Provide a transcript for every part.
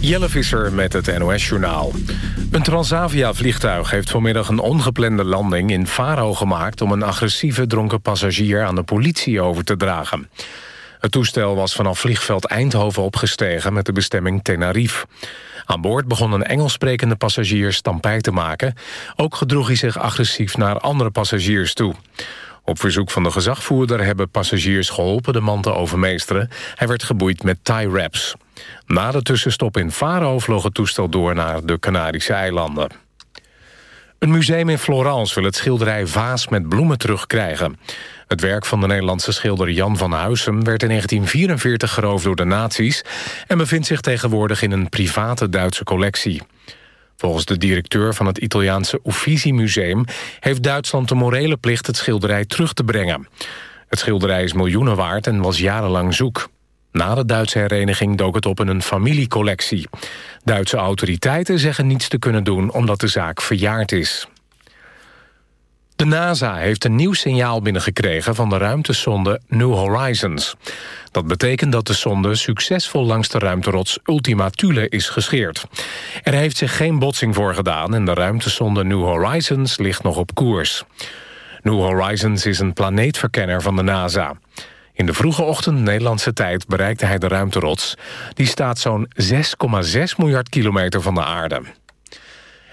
Jelle Visser met het NOS-journaal. Een Transavia-vliegtuig heeft vanmiddag een ongeplande landing in Faro gemaakt... om een agressieve dronken passagier aan de politie over te dragen. Het toestel was vanaf vliegveld Eindhoven opgestegen met de bestemming Tenerife. Aan boord begon een Engels sprekende passagier stampij te maken. Ook gedroeg hij zich agressief naar andere passagiers toe. Op verzoek van de gezagvoerder hebben passagiers geholpen de man te overmeesteren. Hij werd geboeid met tie wraps. Na de tussenstop in Faro vloog het toestel door naar de Canarische eilanden. Een museum in Florence wil het schilderij Vaas met bloemen terugkrijgen. Het werk van de Nederlandse schilder Jan van Huysum... werd in 1944 geroofd door de nazi's... en bevindt zich tegenwoordig in een private Duitse collectie. Volgens de directeur van het Italiaanse Uffizi Museum... heeft Duitsland de morele plicht het schilderij terug te brengen. Het schilderij is miljoenen waard en was jarenlang zoek. Na de Duitse hereniging dook het op in een familiecollectie. Duitse autoriteiten zeggen niets te kunnen doen omdat de zaak verjaard is. De NASA heeft een nieuw signaal binnengekregen van de ruimtesonde New Horizons. Dat betekent dat de sonde succesvol langs de ruimterots Ultima Thule is gescheerd. Er heeft zich geen botsing voor gedaan en de ruimtesonde New Horizons ligt nog op koers. New Horizons is een planeetverkenner van de NASA. In de vroege ochtend Nederlandse tijd bereikte hij de ruimterots. Die staat zo'n 6,6 miljard kilometer van de aarde.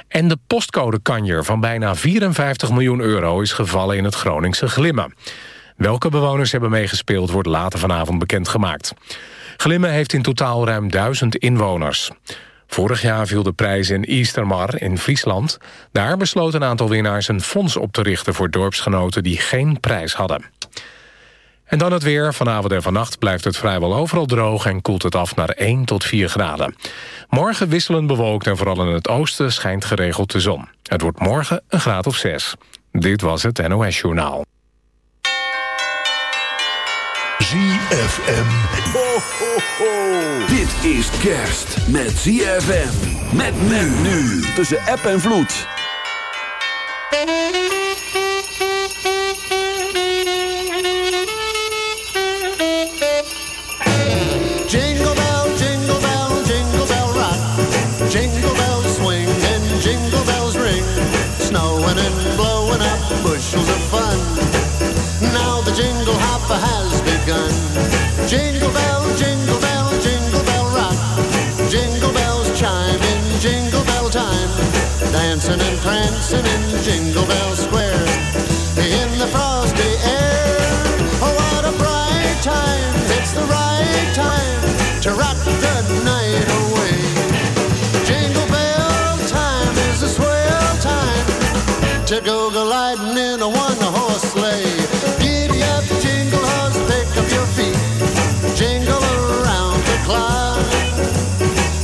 En de postcodekanjer van bijna 54 miljoen euro... is gevallen in het Groningse Glimmen. Welke bewoners hebben meegespeeld wordt later vanavond bekendgemaakt. Glimmen heeft in totaal ruim duizend inwoners. Vorig jaar viel de prijs in Eastermar in Friesland. Daar besloot een aantal winnaars een fonds op te richten... voor dorpsgenoten die geen prijs hadden. En dan het weer. Vanavond en vannacht blijft het vrijwel overal droog... en koelt het af naar 1 tot 4 graden. Morgen wisselend bewolkt en vooral in het oosten schijnt geregeld de zon. Het wordt morgen een graad of 6. Dit was het NOS Journaal. ZFM. Ho, ho, ho. Dit is kerst met ZFM. Met men nu. Tussen app en vloed. Bushels of fun. Now the jingle hop has begun. Jingle bell, jingle bell, jingle bell rock. Jingle bells chime in jingle bell time. Dancing and prancing in Jingle Bell Square. In the frosty to go gliding in a one-horse sleigh. Giddy up, jingle horse, pick up your feet. Jingle around the clock.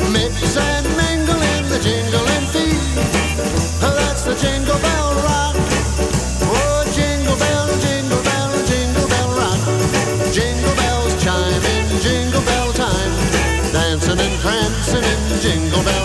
Mix and mingle in the jingling feet. Oh, that's the jingle bell rock. Oh, jingle bell, jingle bell, jingle bell rock. Jingle bells chime in jingle bell time. Dancing and prancing in Jingle Bell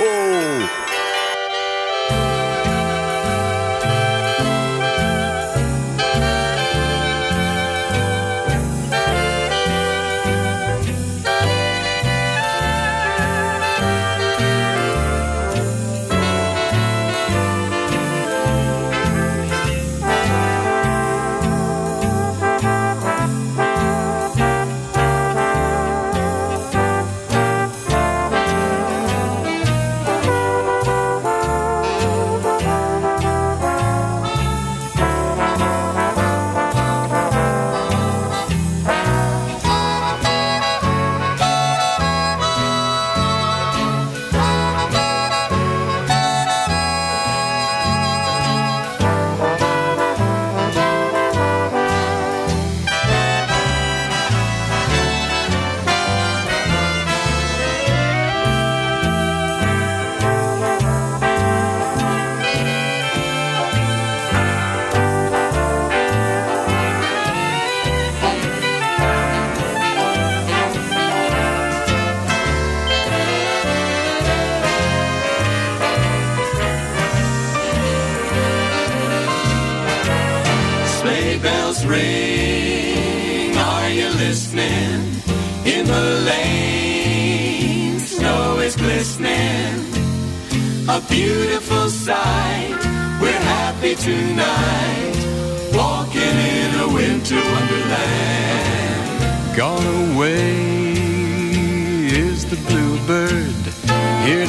Oh!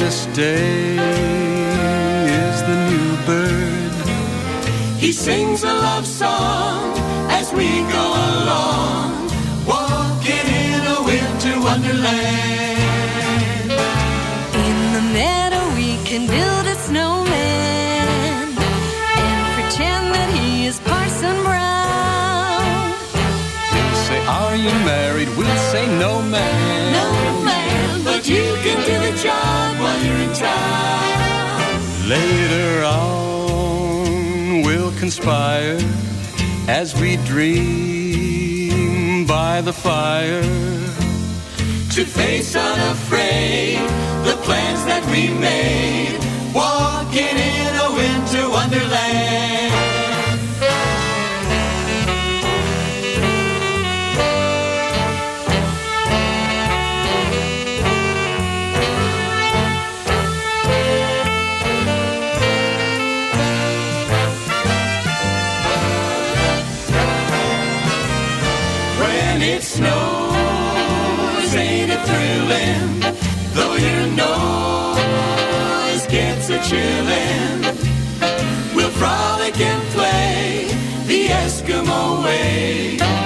this day is the new bird. He sings a love song as we go along, walking in a winter wonderland. In the meadow, we can build a snowman and pretend that he is Parson Brown. We'll say, Are you married? We'll say, No, man. No, man, but you can job while you're in town. Later on, we'll conspire as we dream by the fire to face unafraid the plans that we made, walking in a winter wonderland. chillin', though your nose gets a chilling, We'll frolic and play the Eskimo way.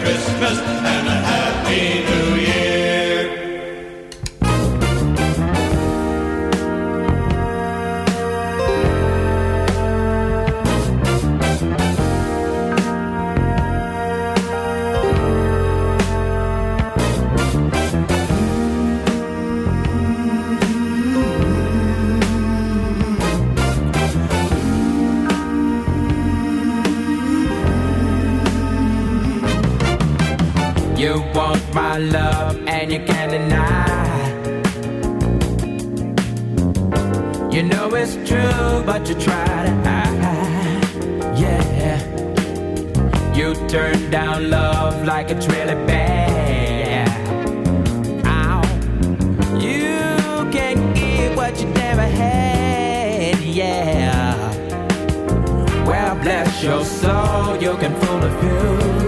Christmas down love like it's really bad. Ow. You can't get what you never had, yeah. Well, bless your soul, you can fool a few.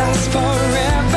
last forever.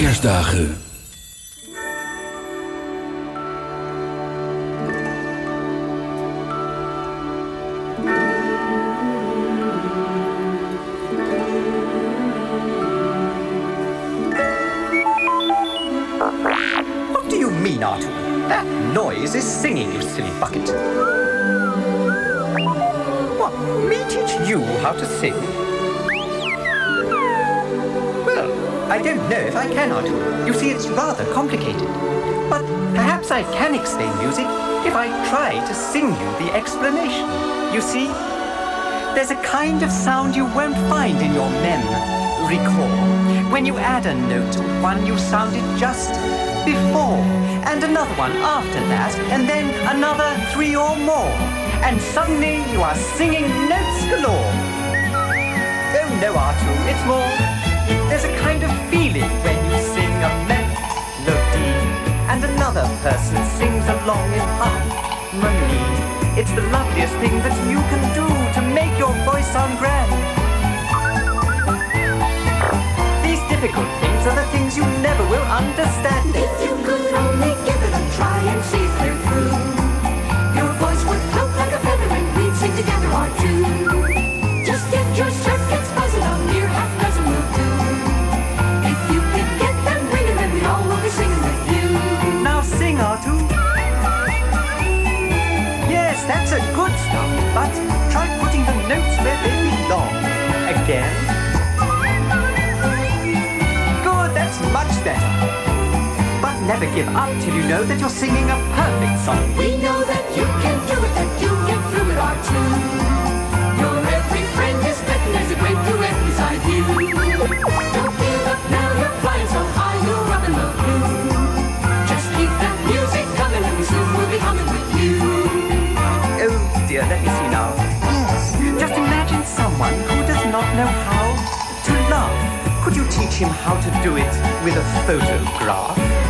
Kerstdagen. Explanation. You see, there's a kind of sound you won't find in your mem. Recall. When you add a note to one you sounded just before, and another one after that, and then another three or more, and suddenly you are singing notes galore. Oh no, Artoo, it's more. There's a kind of feeling when you sing a melody, and another person sings along in harmony. It's the loveliest thing that you can do to make your voice sound grand. These difficult things are the things you never will understand. If you could only give it a try and see through, never give up till you know that you're singing a perfect song. We know that you can do it, that you get through it Artoo. Your every friend is betting there's a great duet beside you. Don't give up now, you're flying so high, you're up in the blue. Just keep that music coming and we soon will be humming with you. Oh dear, let me see now. Yes. Just imagine someone who does not know how to love. Could you teach him how to do it with a photograph?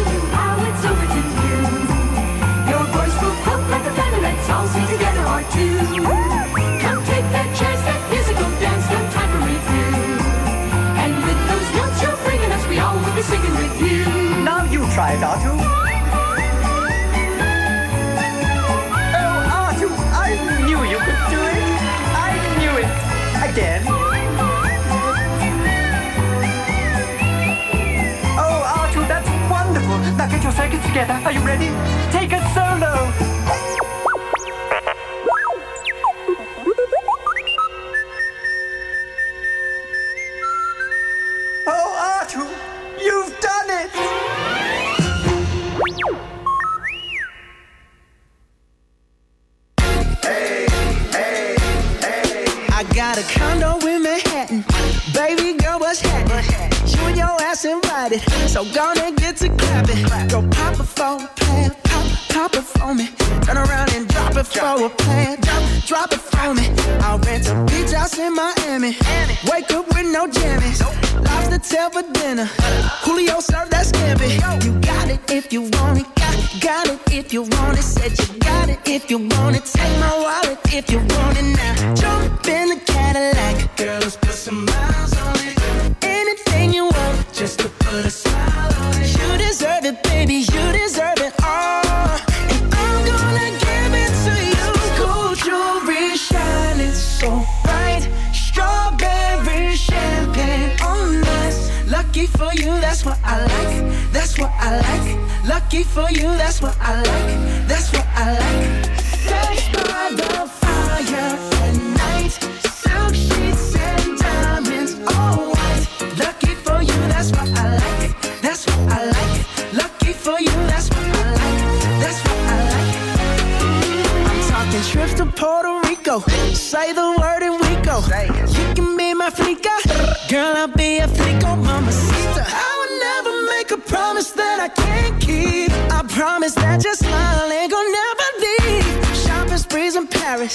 together. Are you ready? Take a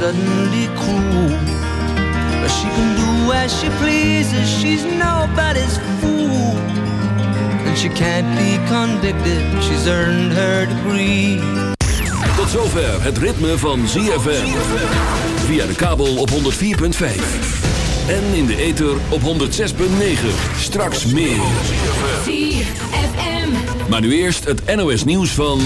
Suddenly cruel. But she can do as she pleases, she's nobody's fool. And she can't be convicted, she's earned her degree. Tot zover het ritme van ZFM. Via de kabel op 104.5. En in de ether op 106.9. Straks meer. ZFM. Maar nu eerst het NOS nieuws van...